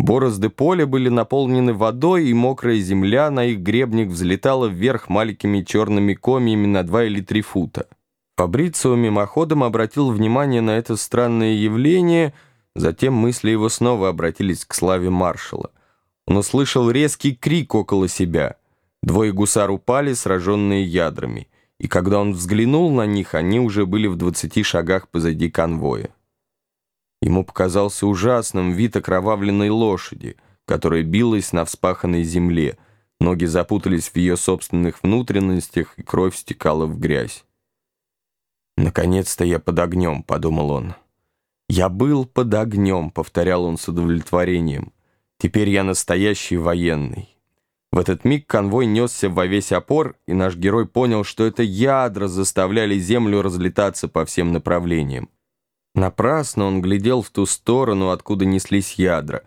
Борозды поля были наполнены водой, и мокрая земля на их гребнях взлетала вверх маленькими черными комьями на два или три фута. Фабрицио мимоходом обратил внимание на это странное явление, затем мысли его снова обратились к славе маршала. Он услышал резкий крик около себя. Двое гусар упали, сраженные ядрами, и когда он взглянул на них, они уже были в двадцати шагах позади конвоя. Ему показался ужасным вид окровавленной лошади, которая билась на вспаханной земле, ноги запутались в ее собственных внутренностях, и кровь стекала в грязь. «Наконец-то я под огнем», — подумал он. «Я был под огнем», — повторял он с удовлетворением. «Теперь я настоящий военный». В этот миг конвой несся во весь опор, и наш герой понял, что это ядра заставляли землю разлетаться по всем направлениям. Напрасно он глядел в ту сторону, откуда неслись ядра.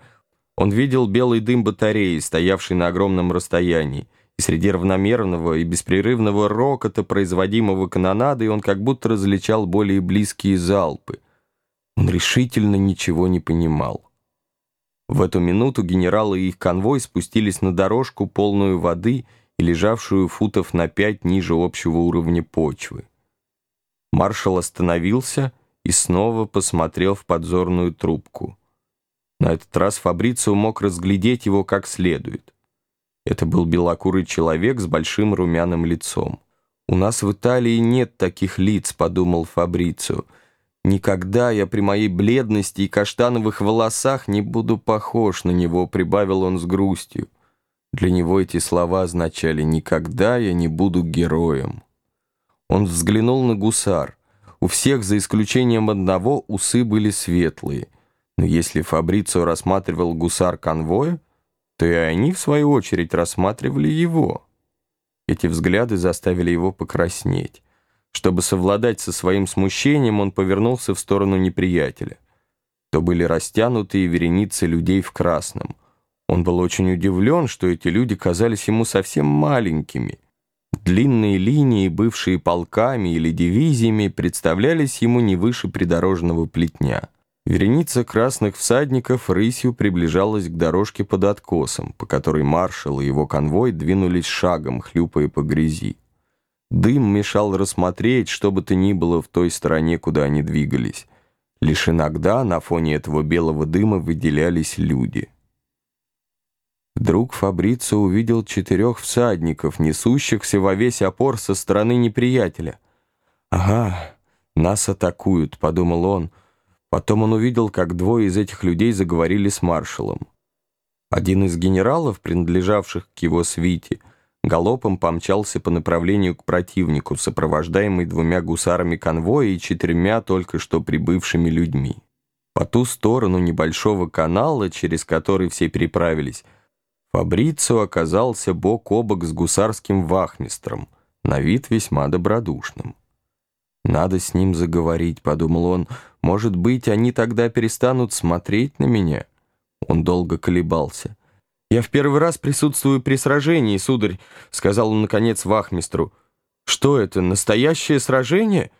Он видел белый дым батареи, стоявший на огромном расстоянии и среди равномерного и беспрерывного рокота, производимого канонадой, он как будто различал более близкие залпы. Он решительно ничего не понимал. В эту минуту генералы и их конвой спустились на дорожку, полную воды и лежавшую футов на пять ниже общего уровня почвы. Маршал остановился и снова посмотрел в подзорную трубку. На этот раз Фабрицио мог разглядеть его как следует. Это был белокурый человек с большим румяным лицом. «У нас в Италии нет таких лиц», — подумал Фабрицио. «Никогда я при моей бледности и каштановых волосах не буду похож на него», — прибавил он с грустью. Для него эти слова означали «никогда я не буду героем». Он взглянул на гусар. У всех, за исключением одного, усы были светлые. Но если Фабрицио рассматривал гусар конвоя, то и они, в свою очередь, рассматривали его. Эти взгляды заставили его покраснеть. Чтобы совладать со своим смущением, он повернулся в сторону неприятеля. То были растянутые вереницы людей в красном. Он был очень удивлен, что эти люди казались ему совсем маленькими. Длинные линии, бывшие полками или дивизиями, представлялись ему не выше придорожного плетня. Вереница красных всадников рысью приближалась к дорожке под откосом, по которой маршал и его конвой двинулись шагом, хлюпая по грязи. Дым мешал рассмотреть, что бы то ни было в той стороне, куда они двигались. Лишь иногда на фоне этого белого дыма выделялись люди. Вдруг Фабрицио увидел четырех всадников, несущихся во весь опор со стороны неприятеля. «Ага, нас атакуют», — подумал он, — Потом он увидел, как двое из этих людей заговорили с маршалом. Один из генералов, принадлежавших к его свите, галопом помчался по направлению к противнику, сопровождаемый двумя гусарами конвоя и четырьмя только что прибывшими людьми. По ту сторону небольшого канала, через который все переправились, Фабрицио оказался бок о бок с гусарским вахмистром, на вид весьма добродушным. «Надо с ним заговорить», — подумал он. «Может быть, они тогда перестанут смотреть на меня?» Он долго колебался. «Я в первый раз присутствую при сражении, сударь», — сказал он, наконец, вахмистру. «Что это, настоящее сражение?»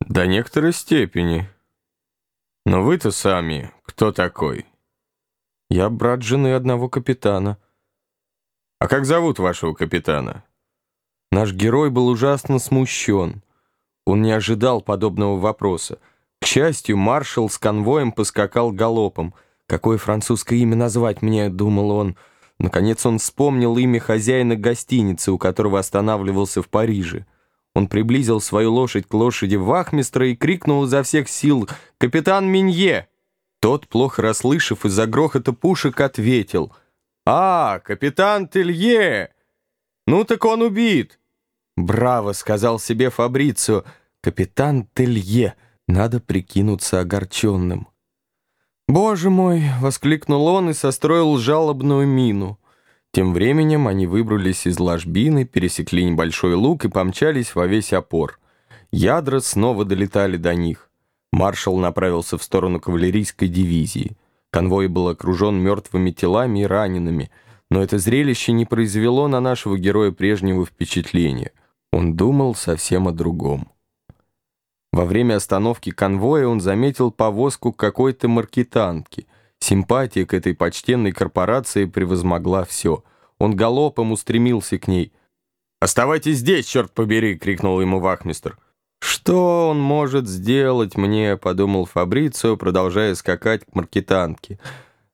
«До некоторой степени. Но вы-то сами кто такой?» «Я брат жены одного капитана». «А как зовут вашего капитана?» Наш герой был ужасно смущен. Он не ожидал подобного вопроса. К счастью, маршал с конвоем поскакал галопом. «Какое французское имя назвать мне?» — думал он. Наконец он вспомнил имя хозяина гостиницы, у которого останавливался в Париже. Он приблизил свою лошадь к лошади вахмистра и крикнул изо всех сил «Капитан Минье!». Тот, плохо расслышав из-за грохота пушек, ответил «А, капитан Телье! Ну так он убит!» «Браво!» — сказал себе Фабрицио. «Капитан Телье! Надо прикинуться огорченным». «Боже мой!» — воскликнул он и состроил жалобную мину. Тем временем они выбрались из ложбины, пересекли небольшой луг и помчались во весь опор. Ядра снова долетали до них. Маршал направился в сторону кавалерийской дивизии. Конвой был окружен мертвыми телами и ранеными, но это зрелище не произвело на нашего героя прежнего впечатления — он думал совсем о другом. Во время остановки конвоя он заметил повозку какой-то маркетантки. Симпатия к этой почтенной корпорации превозмогла все. Он галопом устремился к ней. «Оставайтесь здесь, черт побери!» — крикнул ему вахмистр. «Что он может сделать мне?» — подумал Фабрицио, продолжая скакать к маркетантке.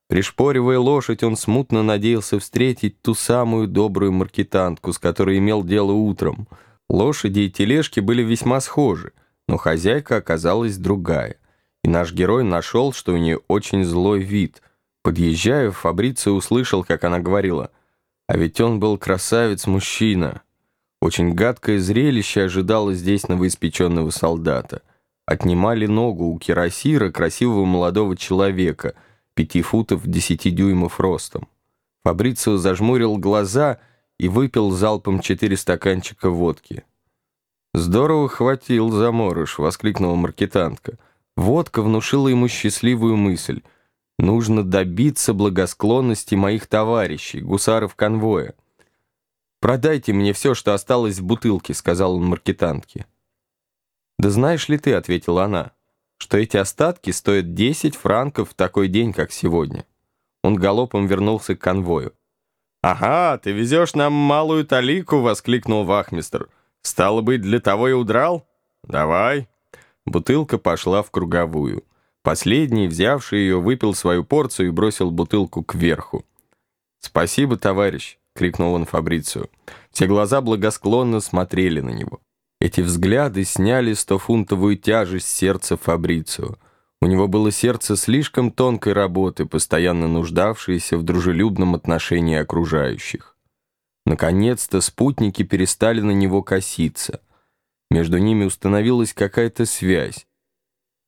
Пришпоривая лошадь, он смутно надеялся встретить ту самую добрую маркетантку, с которой имел дело утром. Лошади и тележки были весьма схожи, но хозяйка оказалась другая. И наш герой нашел, что у нее очень злой вид. Подъезжая, Фабрицио услышал, как она говорила, «А ведь он был красавец-мужчина». Очень гадкое зрелище ожидало здесь новоиспеченного солдата. Отнимали ногу у кирасира красивого молодого человека — пяти футов десяти дюймов ростом. Фабрицио зажмурил глаза и выпил залпом четыре стаканчика водки. «Здорово хватил заморыш», — воскликнула маркетантка. Водка внушила ему счастливую мысль. «Нужно добиться благосклонности моих товарищей, гусаров конвоя». «Продайте мне все, что осталось в бутылке», — сказал он маркетантке. «Да знаешь ли ты», — ответила она, — что эти остатки стоят 10 франков в такой день, как сегодня. Он галопом вернулся к конвою. «Ага, ты везешь нам малую талику!» — воскликнул вахмистр. «Стало быть, для того и удрал? Давай!» Бутылка пошла в круговую. Последний, взявший ее, выпил свою порцию и бросил бутылку кверху. «Спасибо, товарищ!» — крикнул он Фабрицию. Все глаза благосклонно смотрели на него. Эти взгляды сняли стофунтовую тяжесть сердца Фабрицио. У него было сердце слишком тонкой работы, постоянно нуждавшееся в дружелюбном отношении окружающих. Наконец-то спутники перестали на него коситься. Между ними установилась какая-то связь.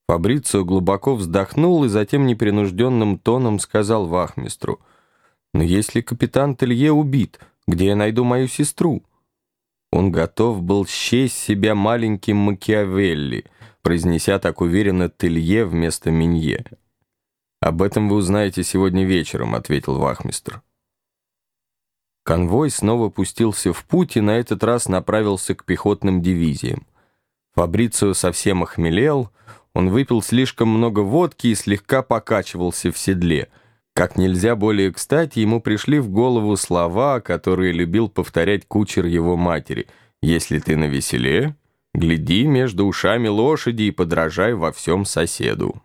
Фабрицио глубоко вздохнул и затем непринужденным тоном сказал вахмистру, «Но если капитан Телье убит, где я найду мою сестру?» Он готов был счесть себя маленьким Макиавелли, произнеся так уверенно Телье вместо Минье. «Об этом вы узнаете сегодня вечером», — ответил вахмистр. Конвой снова пустился в путь и на этот раз направился к пехотным дивизиям. Фабрицио совсем охмелел, он выпил слишком много водки и слегка покачивался в седле — как нельзя более кстати, ему пришли в голову слова, которые любил повторять кучер его матери. «Если ты на веселе, гляди между ушами лошади и подражай во всем соседу».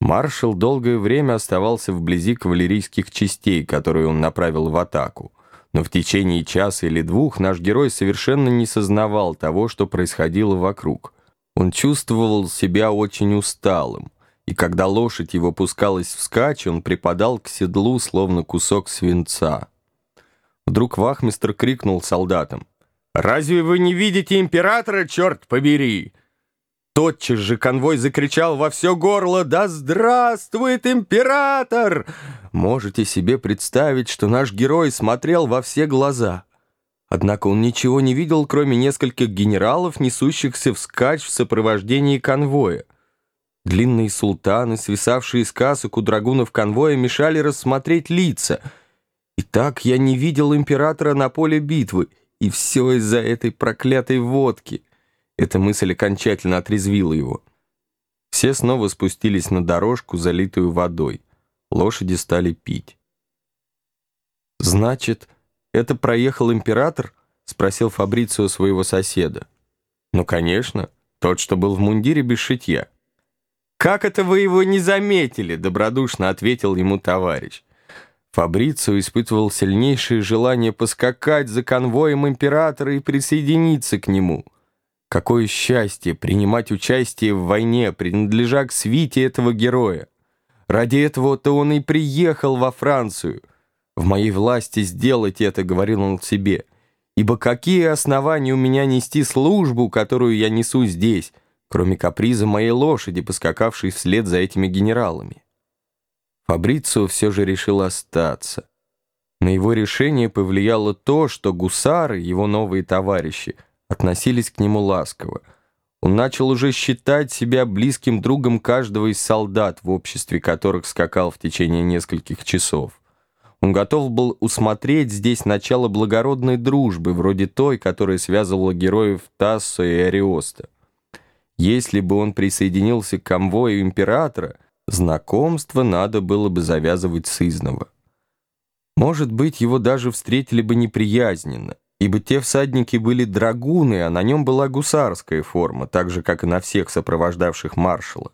Маршал долгое время оставался вблизи кавалерийских частей, которые он направил в атаку. Но в течение часа или двух наш герой совершенно не сознавал того, что происходило вокруг. Он чувствовал себя очень усталым и когда лошадь его пускалась вскачь, он припадал к седлу, словно кусок свинца. Вдруг вахмистр крикнул солдатам. «Разве вы не видите императора, черт побери?» Тотчас же конвой закричал во все горло «Да здравствует император!» Можете себе представить, что наш герой смотрел во все глаза. Однако он ничего не видел, кроме нескольких генералов, несущихся вскачь в сопровождении конвоя. Длинные султаны, свисавшие из касок у драгунов конвоя, мешали рассмотреть лица. И так я не видел императора на поле битвы, и все из-за этой проклятой водки. Эта мысль окончательно отрезвила его. Все снова спустились на дорожку, залитую водой. Лошади стали пить. «Значит, это проехал император?» — спросил Фабрицио своего соседа. «Ну, конечно, тот, что был в мундире без шитья». «Как это вы его не заметили?» — добродушно ответил ему товарищ. Фабрицио испытывал сильнейшее желание поскакать за конвоем императора и присоединиться к нему. Какое счастье принимать участие в войне, принадлежа к свите этого героя. Ради этого-то он и приехал во Францию. «В моей власти сделать это», — говорил он себе, «ибо какие основания у меня нести службу, которую я несу здесь?» Кроме каприза моей лошади, поскакавшей вслед за этими генералами. Фабрицио все же решил остаться. На его решение повлияло то, что гусары, его новые товарищи, относились к нему ласково. Он начал уже считать себя близким другом каждого из солдат, в обществе которых скакал в течение нескольких часов. Он готов был усмотреть здесь начало благородной дружбы, вроде той, которая связывала героев Тассо и Ариоста. Если бы он присоединился к конвою императора, Знакомство надо было бы завязывать с изного. Может быть, его даже встретили бы неприязненно, ибо те всадники были драгуны, а на нем была гусарская форма, так же, как и на всех сопровождавших маршала.